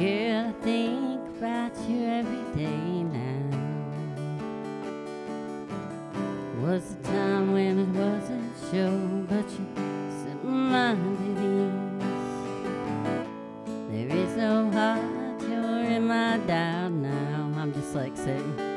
Girl, I think about you every day now. Was the time when it wasn't sure, but you set my at ease. There is no heart, you're in my doubt now. I'm just like saying.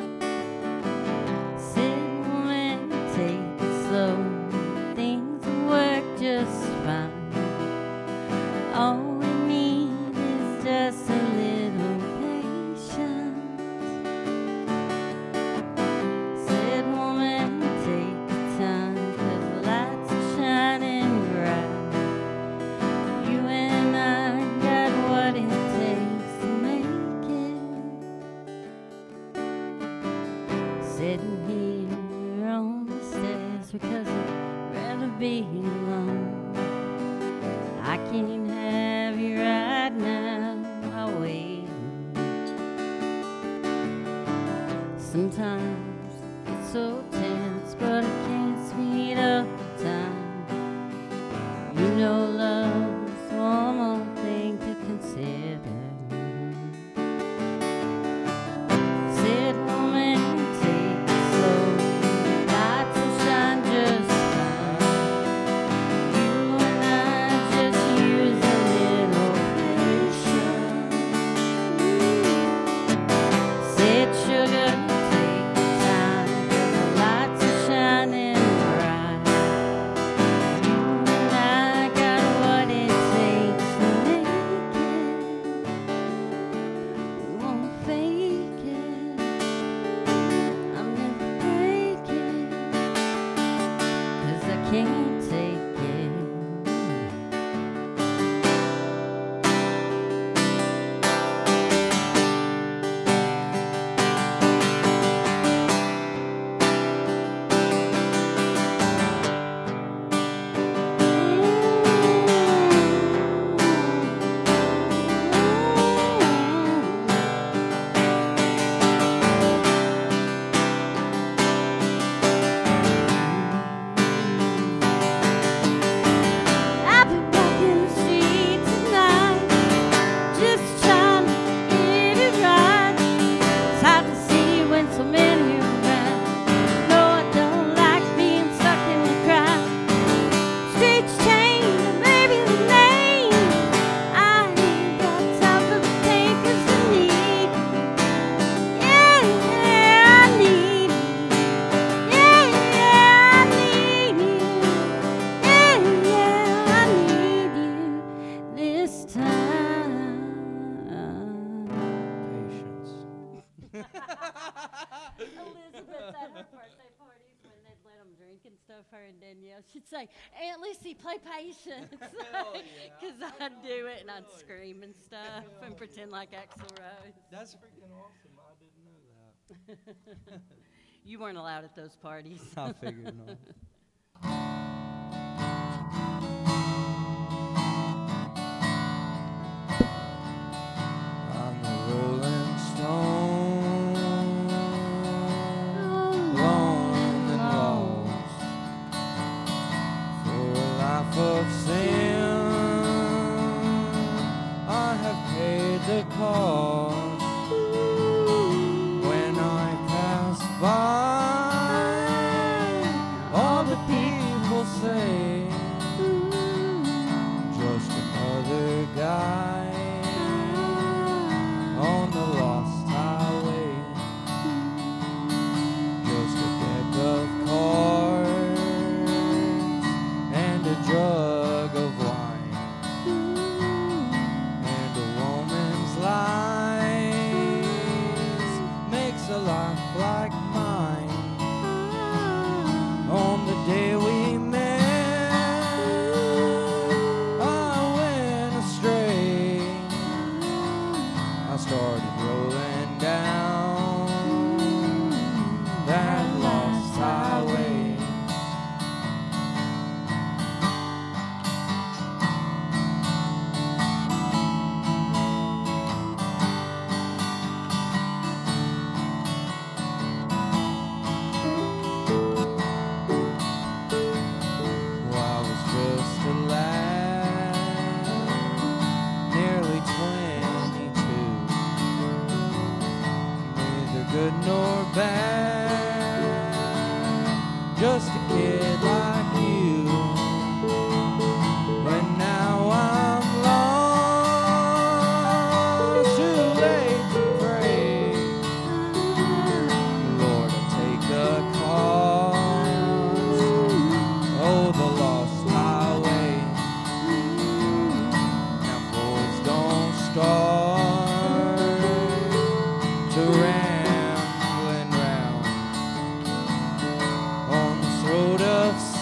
and pretend like Axl Rose. That's freaking awesome. I didn't know that. You weren't allowed at those parties. I figured not. started rolling.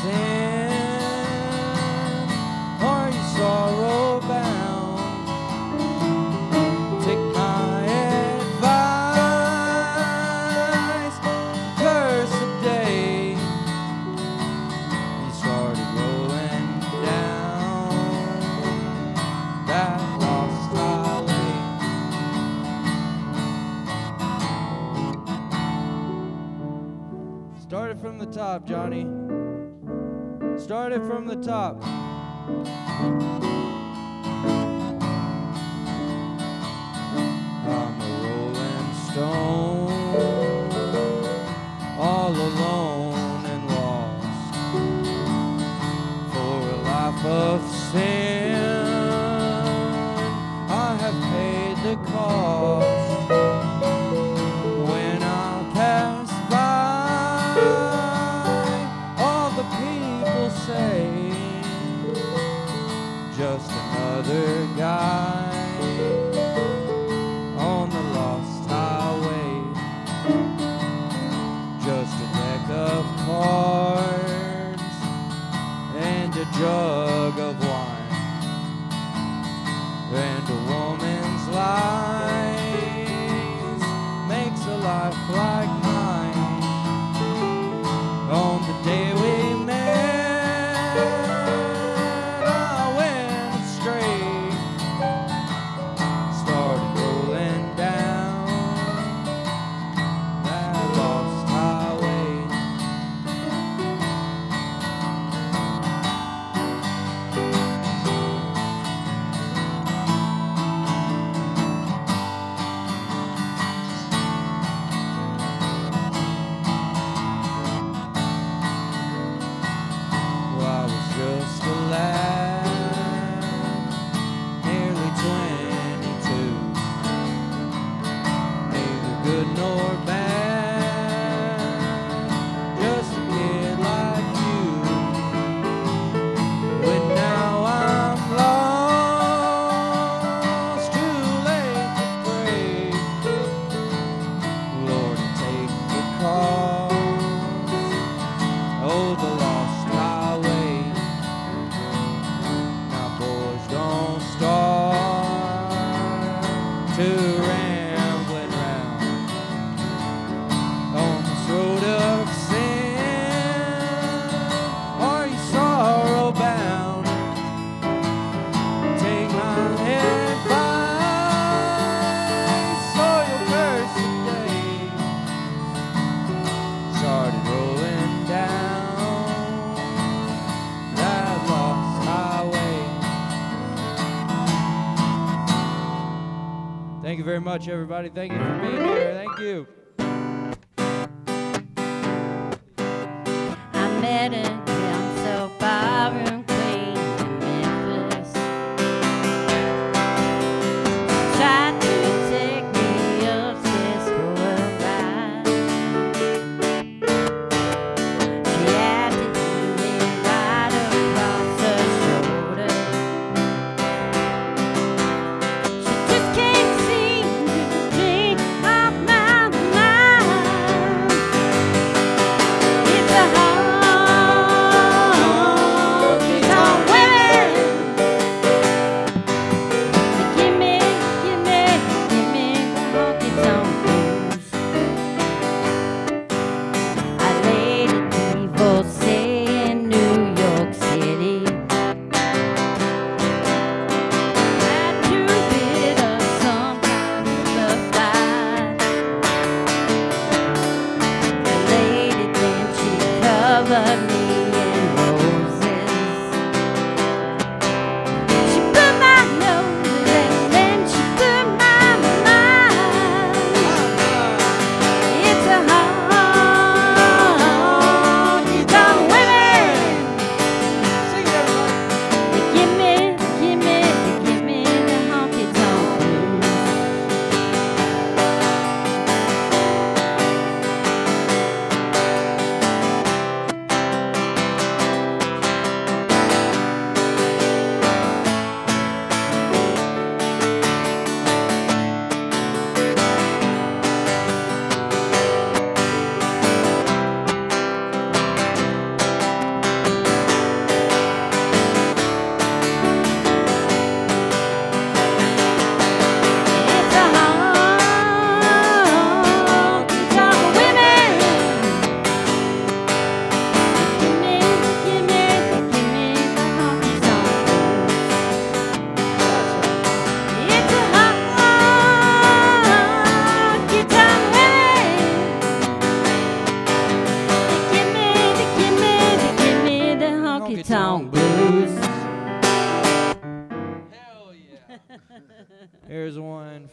Yeah. much, everybody. Thank you for being here. Thank you. I met a down queen in Memphis. Tried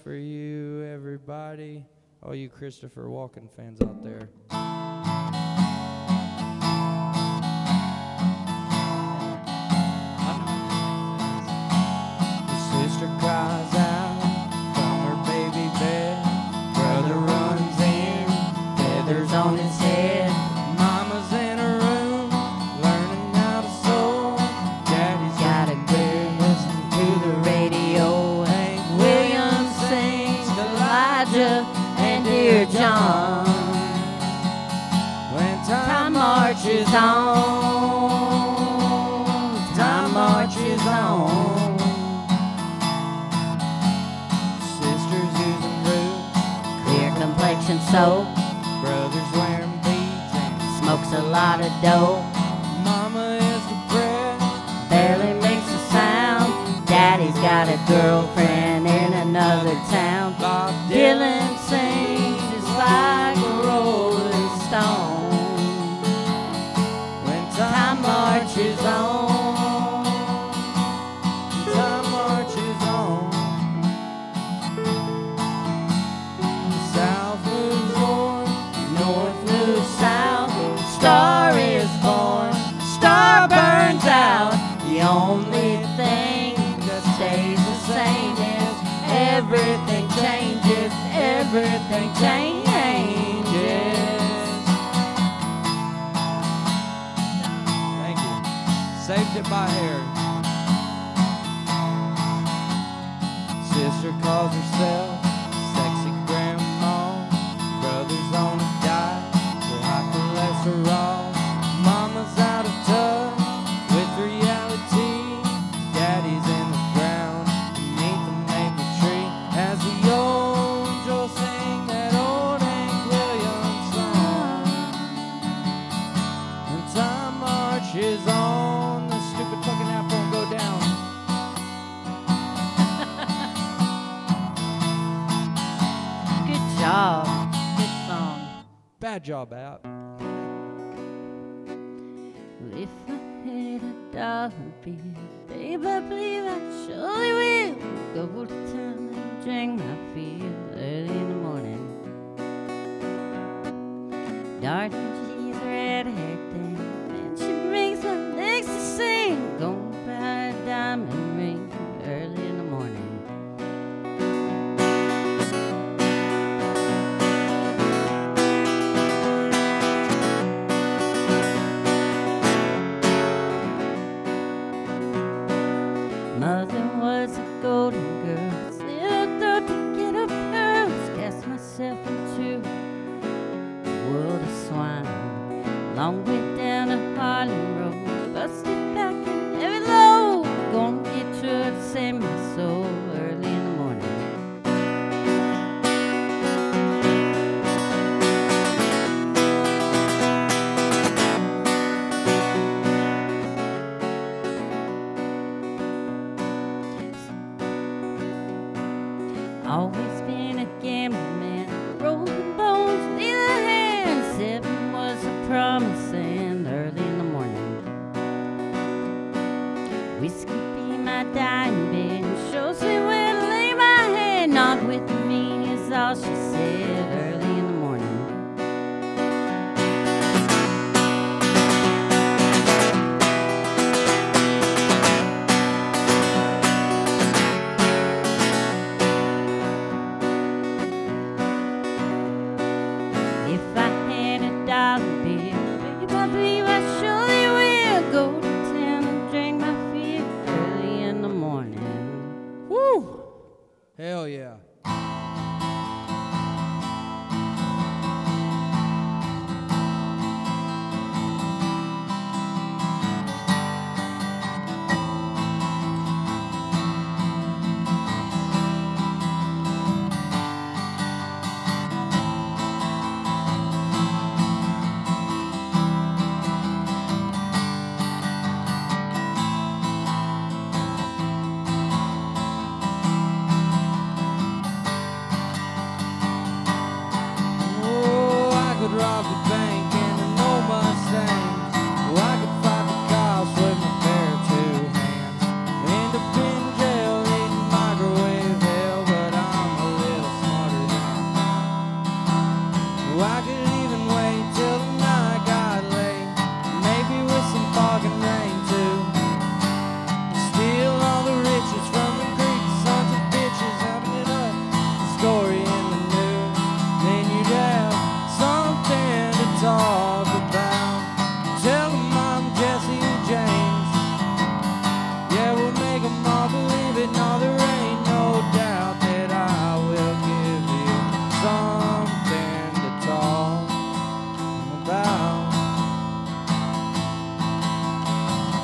for you, everybody. All you Christopher Walken fans out there. is on. my hair. Good song. Bad job, app. If I had a dollar bill, babe, I believe I surely will go to town and drink my fill early in the morning. Darkness always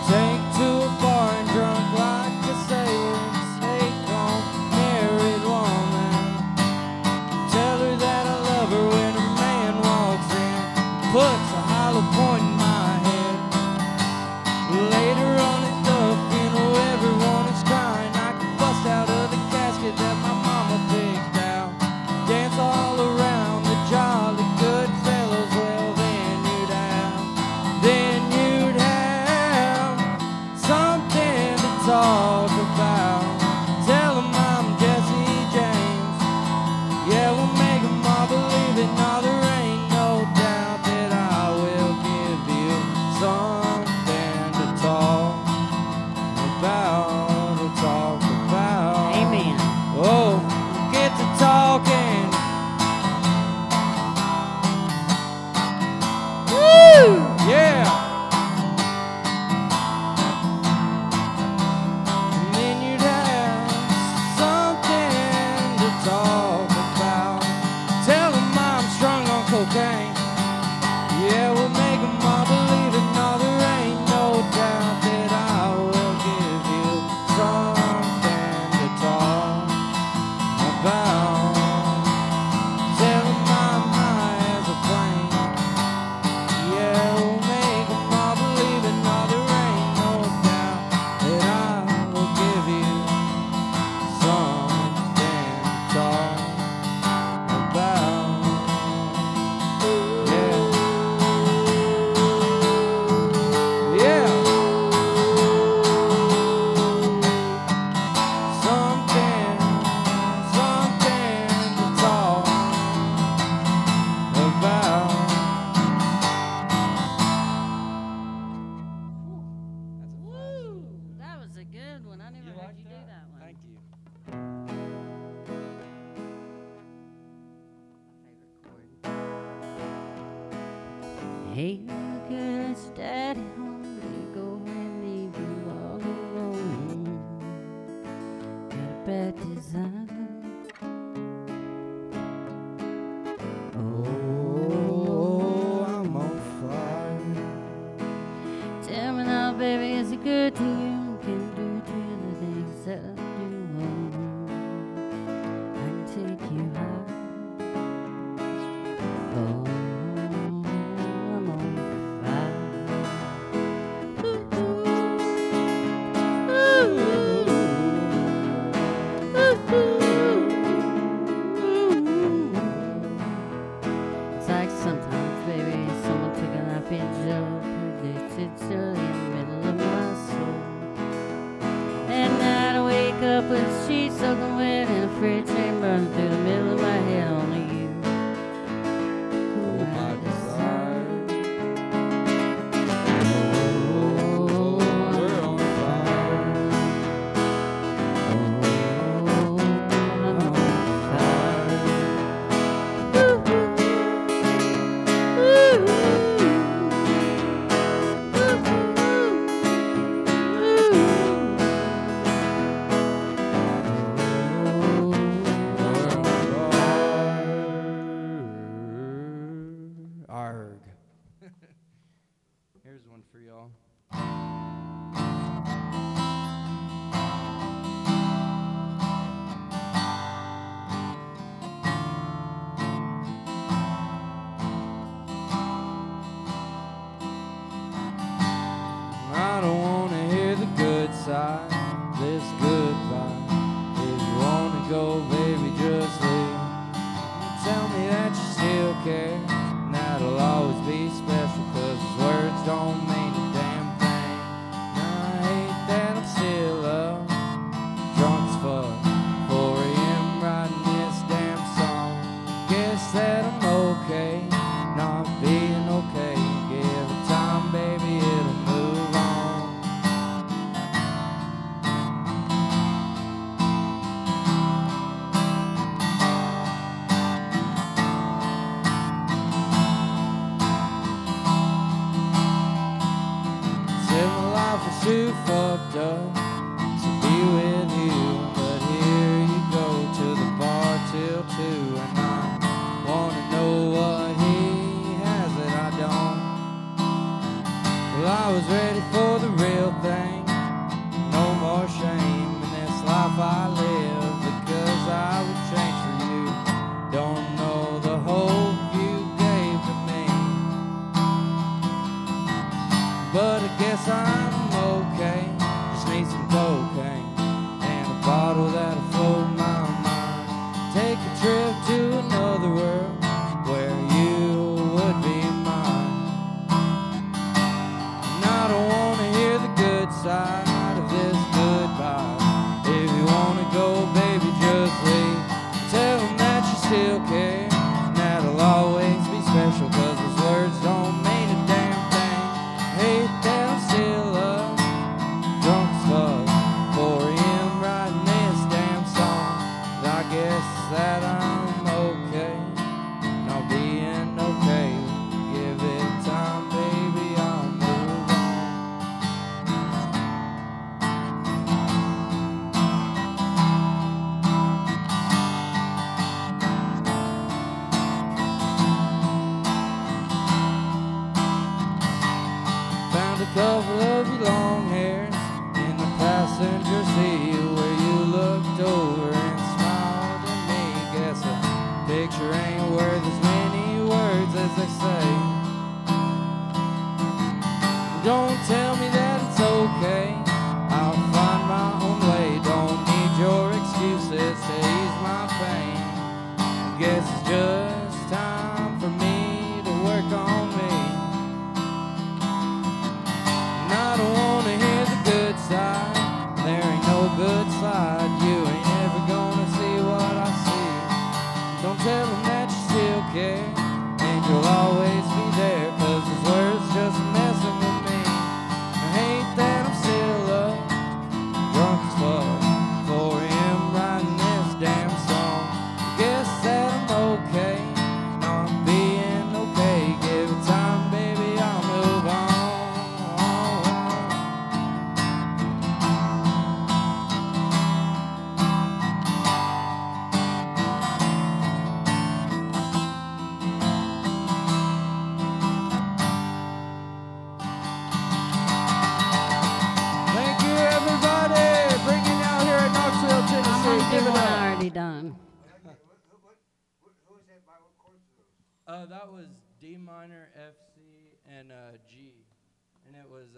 Take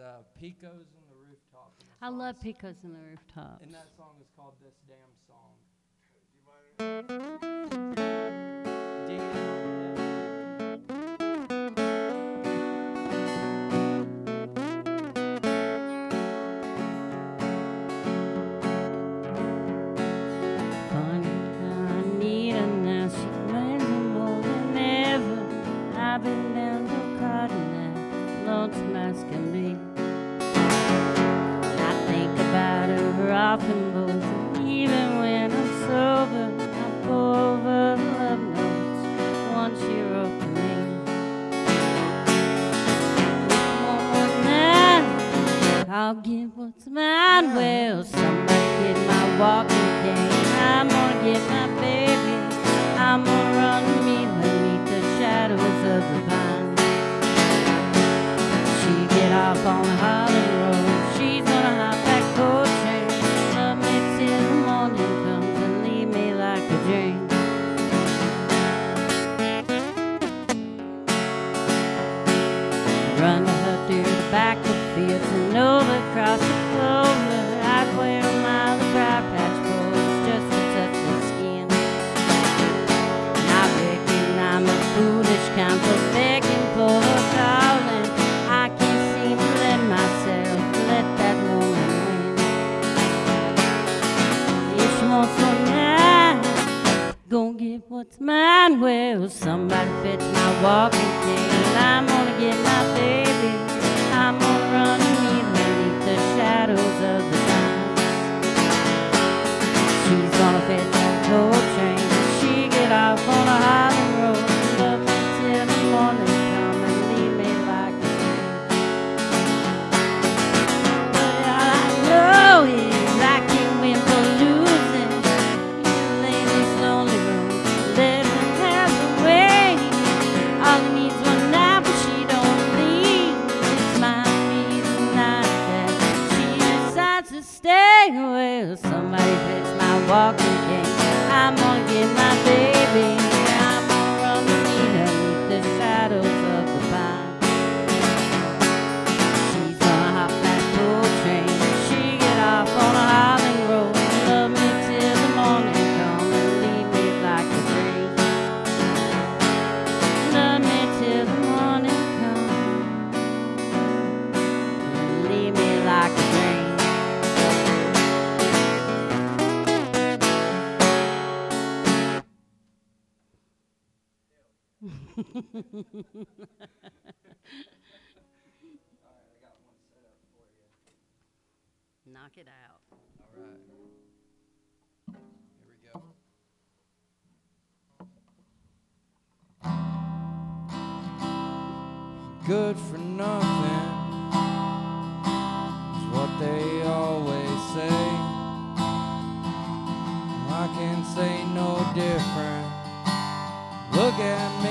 uh, Picos in the Rooftop. I love Picos in the Rooftops. And that song is called This Damn Song. graça. knock it out. All right. Good for nothing is what they always say. I can say no different. Look at me.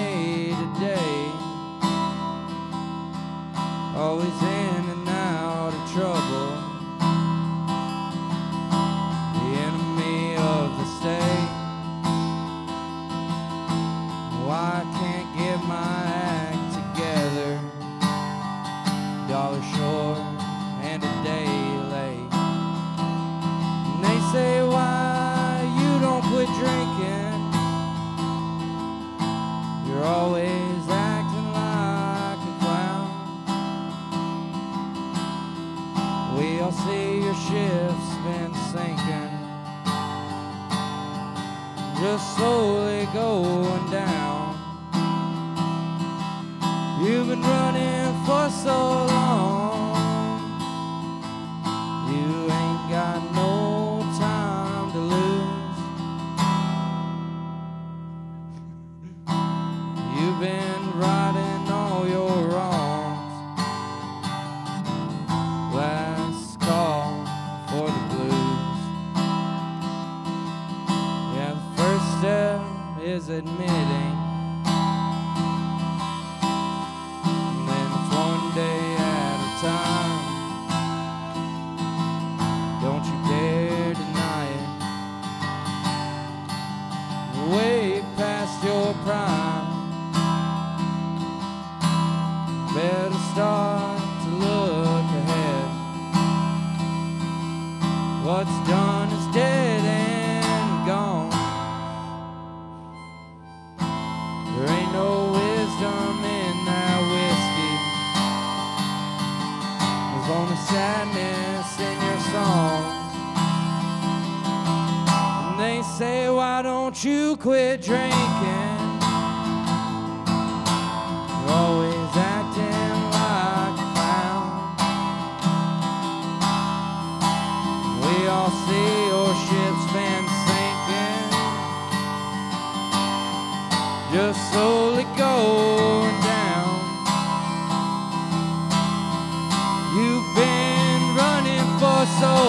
So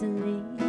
Just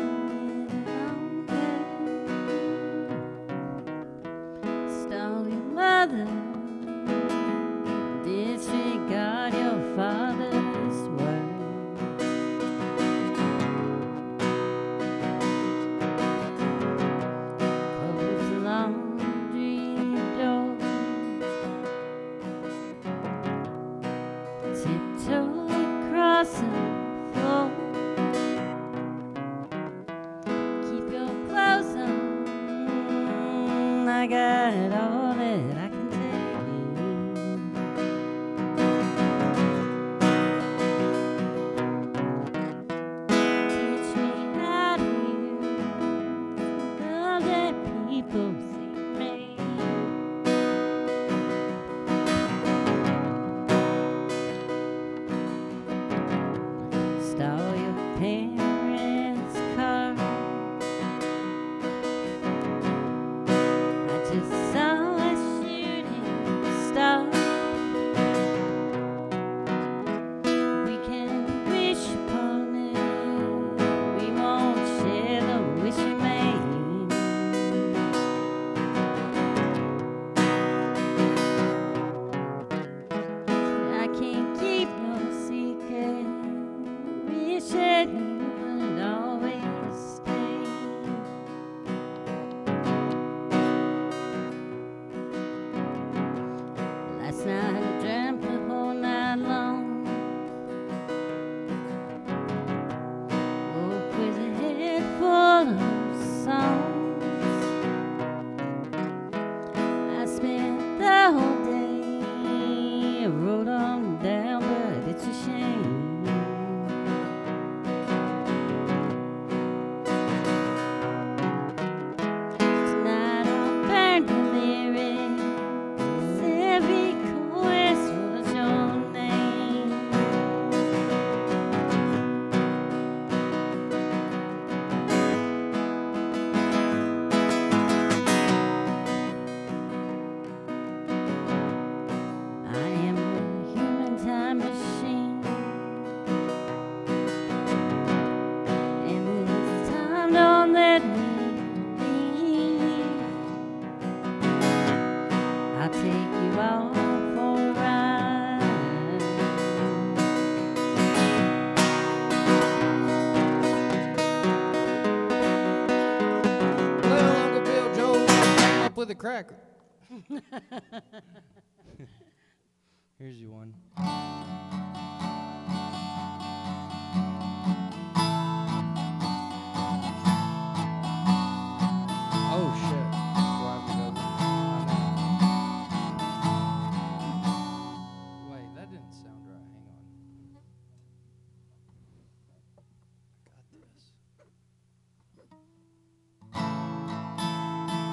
cracker. Here's you one.